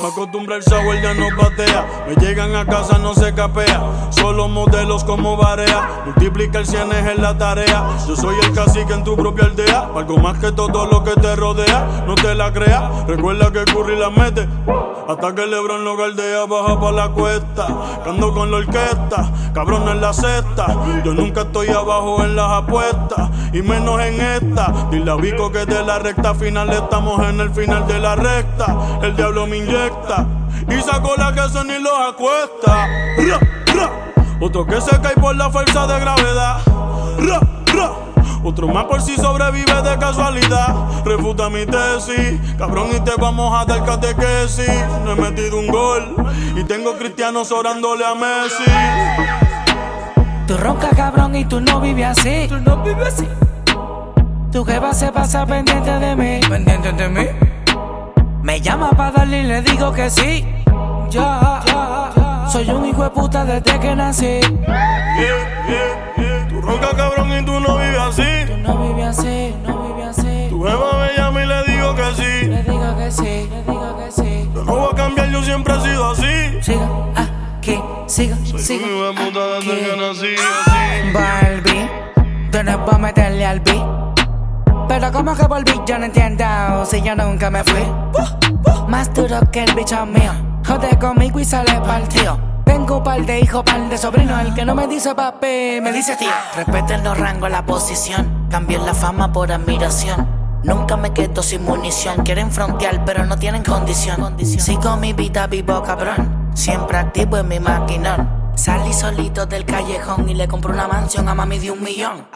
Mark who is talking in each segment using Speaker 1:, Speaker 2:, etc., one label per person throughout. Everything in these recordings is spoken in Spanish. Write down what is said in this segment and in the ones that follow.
Speaker 1: Me acostumbra el sour, ya no patea. Me llegan a casa, no se capea. Solo modelos como Barea. Multiplica el cienes en la tarea. Yo soy el cacique en tu propia aldea. Algo más que todo lo que te rodea. No te la creas. Recuerda que Curry la mete. Hasta que Lebron lo galdea, baja pa' la cuesta. Cando con la orquesta, cabrón en la cesta. Yo nunca estoy abajo en las apuestas. Y menos en esta. Dile Vico que de la recta final estamos en el final de la recta. El diablo me inyecta. Y sacó la que se ni los acuesta. Ra, ra. Otro que se cae por la fuerza de gravedad. Ra, ra. Otro más por si sobrevive de casualidad. Refuta mi tesis, cabrón, y te vamos a dar catequesis. No he metido un gol y tengo cristianos orándole a Messi.
Speaker 2: Tú ronca cabrón y tú no vives así. Tú no vives así. Tu jefa se pasa pendiente de mí.
Speaker 3: Pendiente de mí.
Speaker 2: Me llama para darle y le digo que sí. Ya, ya, ya. Soy un hijo de puta desde que nací.
Speaker 1: Yeah, yeah, yeah. Tú ronca cabrón y tú no vives así.
Speaker 2: Tú no vives así, no vives así.
Speaker 1: Tu jefa me llama y le digo que sí.
Speaker 2: Le digo que sí, le digo que sí.
Speaker 1: Yo no voy a cambiar, yo siempre he sido así.
Speaker 2: Siga aquí, siga,
Speaker 1: Soy
Speaker 2: siga.
Speaker 1: un hijo de puta desde que nací. Así.
Speaker 2: Barbie, tú no puedes meterle al beat. Pero como que volví, yo no entiendo si yo nunca me fui. Más duro que el bicho mío. Jode conmigo y sale partido. Tengo un par de hijos, par de sobrinos. El que no me dice papi, me dice tío.
Speaker 3: Respeten los rangos, la posición. Cambien la fama por admiración. Nunca me quedo sin munición. Quieren frontear, pero no tienen condición. Sigo mi vida vivo, cabrón. Siempre activo en mi maquinón. Salí solito del callejón y le compré una mansión a mami de un millón.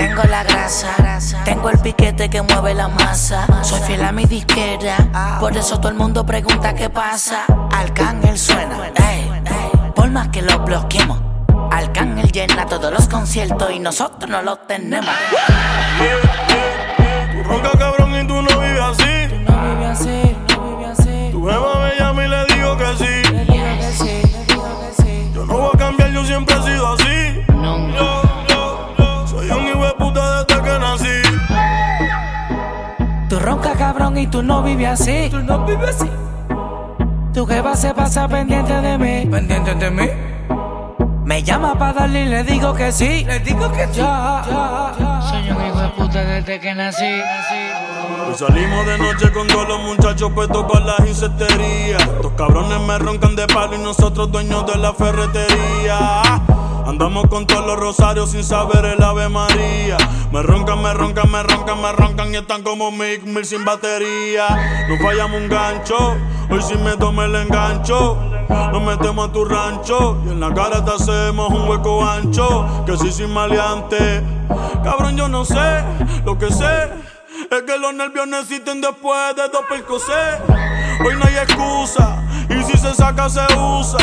Speaker 3: Tengo la grasa, tengo el piquete que mueve la masa. Soy fiel a mi disquera, por eso todo el mundo pregunta qué pasa. Arcángel suena, ey, ey, por más que lo bloqueemos. Arcángel llena todos los conciertos y nosotros no los tenemos.
Speaker 1: Tú ronca cabrón y tú no vives así.
Speaker 2: No vive así, no así.
Speaker 1: Tu jefa me llama y le digo que sí.
Speaker 2: Le digo que sí, le digo que sí.
Speaker 1: Yo no voy a cambiar, yo siempre he sido así. Yo soy un
Speaker 2: cabrón y tú no vives así. Tú no vives así. Tu jefa se pasa pendiente de mí.
Speaker 3: ¿Pendiente de mí?
Speaker 2: Me llama para darle y le digo que sí. Le digo que ya, ya, ya. Soy un hijo de puta desde que nací.
Speaker 1: Hoy salimos de noche con todos los muchachos puestos para las insecterías. Estos cabrones me roncan de palo y nosotros dueños de la ferretería. Andamos con todos los rosarios sin saber el Ave María. Me roncan, me roncan, me roncan, me roncan y están como Mick Mill sin batería. No fallamos un gancho, hoy si me tomo el engancho. Nos metemos a tu rancho y en la cara te hacemos un hueco ancho. Que si sin maleante, cabrón, yo no sé, lo que sé. Es que los nervios necesiten después de dos percocet. Hoy no hay excusa. Y si se saca, se usa.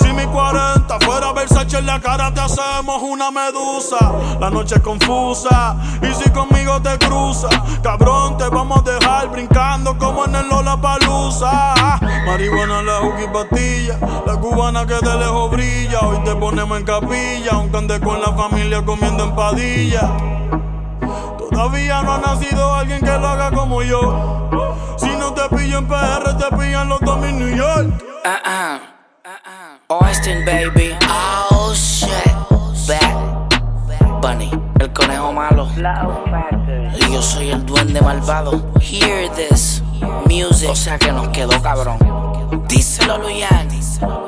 Speaker 1: Si mi 40 fuera Versace en la cara, te hacemos una medusa. La noche es confusa. Y si conmigo te cruza, cabrón, te vamos a dejar brincando como en el Lola Palusa. Marihuana, la juca pastilla. La cubana que de lejos brilla. Hoy te ponemos en capilla. Aunque ande con la familia comiendo empadilla. Todavía no ha nacido alguien que lo haga como yo. Si no te pillo en PR, te pillan los York.
Speaker 3: Uh-uh. Austin, baby. Oh, shit. Bad Bunny, el conejo malo. Y yo soy el duende malvado. Hear this music. O sea que nos quedó cabrón. Díselo, Luyan.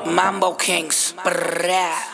Speaker 3: Mambo Kings. Brrrah.